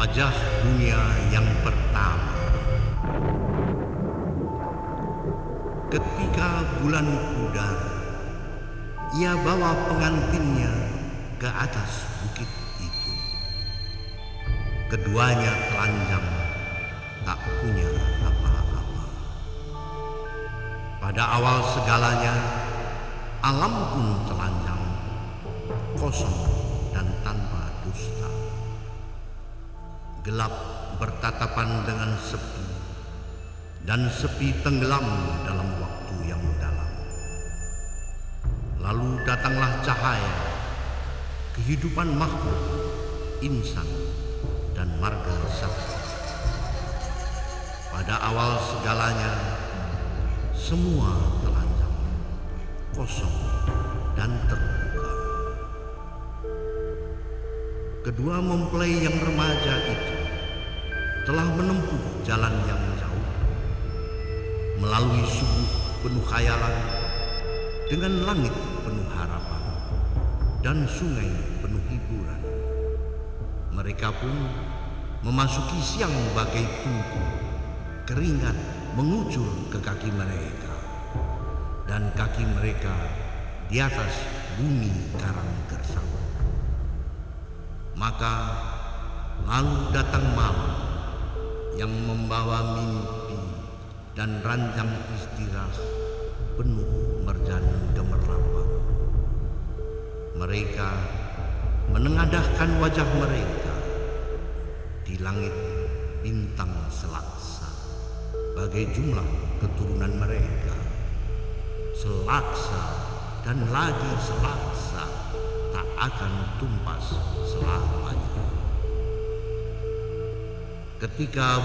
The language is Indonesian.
Wajah dunia yang pertama. Ketika bulan pudar Ia bawa pengantinnya ke atas bukit itu. Keduanya telanjang Tak punya apa-apa. Pada awal segalanya Alam pun telanjang Kosong Gelap bertatapan dengan sepi Dan sepi tenggelam dalam waktu yang dalam. Lalu datanglah cahaya Kehidupan makhluk, insan, dan marga sakti. Pada awal segalanya Semua telanjang, kosong, dan terbuka Kedua mempelai yang remaja itu telah menempuh jalan yang jauh melalui subuh penuh khayalan dengan langit penuh harapan dan sungai penuh hiburan. Mereka pun memasuki siang bagai tungku, keringat mengucur ke kaki mereka dan kaki mereka di atas bumi karang gersang. Maka lalu datang malam yang membawa mimpi dan ranjang istirahat penuh merjani gemerlapan. Mereka menengadahkan wajah mereka di langit bintang selaksa bagai jumlah keturunan mereka. Selaksa dan lagi selaksa tak akan tumpas selamanya. Ketika